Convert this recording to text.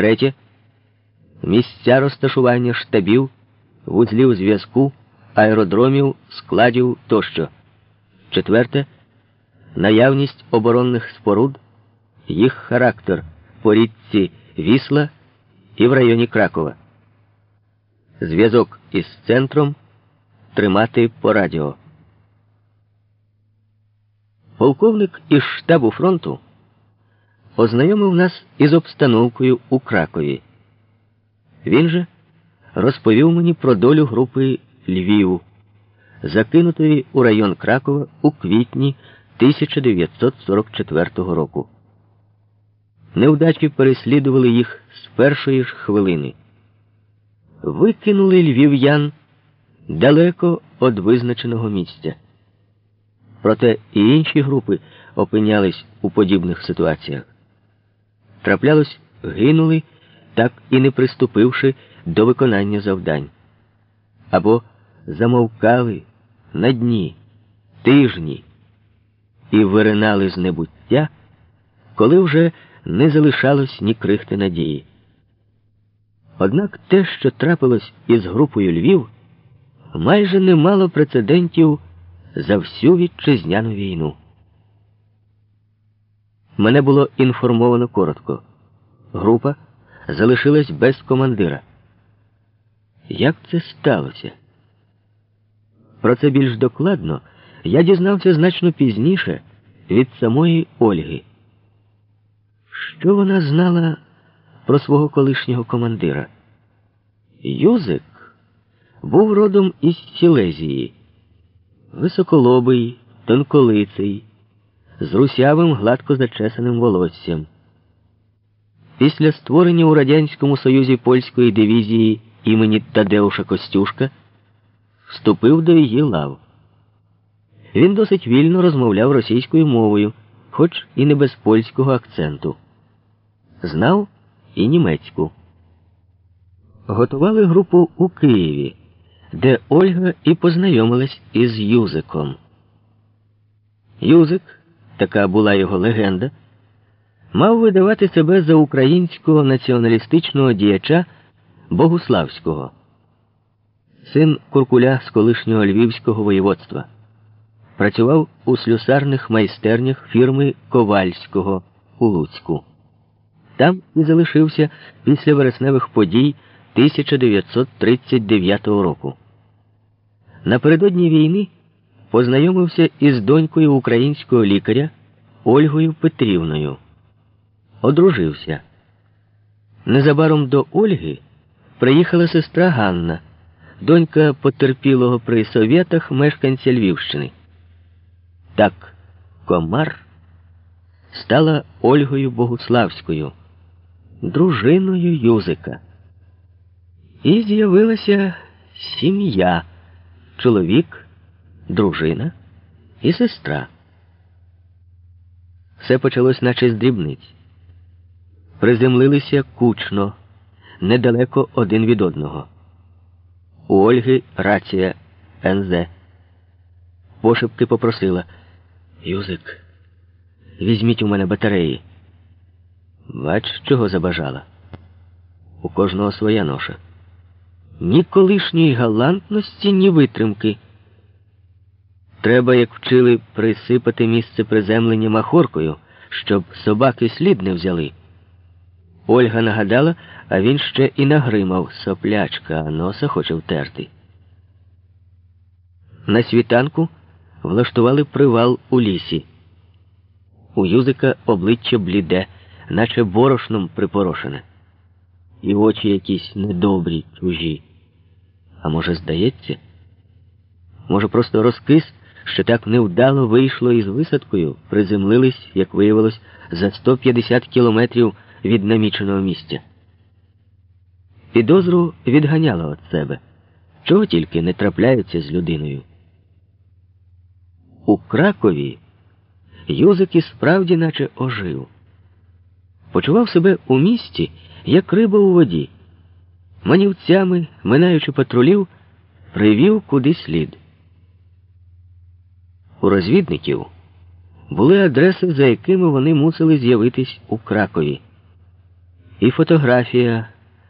Третє. Місця розташування штабів, вузлів зв'язку, аеродромів, складів тощо. Четверте. Наявність оборонних споруд, їх характер по річці Вісла і в районі Кракова. Зв'язок із центром тримати по радіо. Полковник із штабу фронту ознайомив нас із обстановкою у Кракові. Він же розповів мені про долю групи Львів, закинутої у район Кракова у квітні 1944 року. Невдачі переслідували їх з першої ж хвилини. Викинули львів'ян далеко від визначеного місця. Проте і інші групи опинялись у подібних ситуаціях. Траплялось, гинули, так і не приступивши до виконання завдань. Або замовкали на дні, тижні і виринали з небуття, коли вже не залишалось ні крихти надії. Однак те, що трапилось із групою Львів, майже не мало прецедентів за всю вітчизняну війну. Мене було інформовано коротко. Група залишилась без командира. Як це сталося? Про це більш докладно я дізнався значно пізніше від самої Ольги. Що вона знала про свого колишнього командира? Юзик був родом із Сілезії, високолобий, тонколиций, з русявим гладко зачесаним волоссям. Після створення у Радянському Союзі польської дивізії імені Тадеуша Костюшка вступив до її лав. Він досить вільно розмовляв російською мовою, хоч і не без польського акценту. Знав і німецьку. Готували групу у Києві, де Ольга і познайомилась із Юзиком. Юзик, така була його легенда, мав видавати себе за українського націоналістичного діяча Богуславського, син Куркуля з колишнього Львівського воєводства. Працював у слюсарних майстернях фірми Ковальського у Луцьку. Там і залишився після вересневих подій 1939 року. Напередодні війни познайомився із донькою українського лікаря Ольгою Петрівною. Одружився. Незабаром до Ольги приїхала сестра Ганна, донька потерпілого при совєтах мешканця Львівщини. Так, комар стала Ольгою Богуславською, дружиною Юзика. І з'явилася сім'я, чоловік, дружина і сестра. Все почалось наче з дрібниць. Приземлилися кучно, недалеко один від одного. У Ольги рація НЗ. Пошепки попросила Юзик, візьміть у мене батареї. Бач, чого забажала. У кожного своя ноша. Ні колишньої галантності, ні витримки. Треба, як вчили, присипати місце приземлення махоркою, щоб собаки слід не взяли. Ольга нагадала, а він ще і нагримав соплячка, а носа хоче втерти. На світанку влаштували привал у лісі. У Юзика обличчя бліде, наче борошном припорошене, і очі якісь недобрі, чужі. А може, здається? Може, просто розкис, що так невдало вийшло із висадкою, приземлились, як виявилось, за 150 кілометрів від наміченого місця. Підозру відганяла від себе, чого тільки не трапляється з людиною. У Кракові Юзик і справді наче ожив. Почував себе у місті, як риба у воді. Манівцями, минаючи патрулів, привів куди слід. У розвідників були адреси, за якими вони мусили з'явитись у Кракові. і фотографія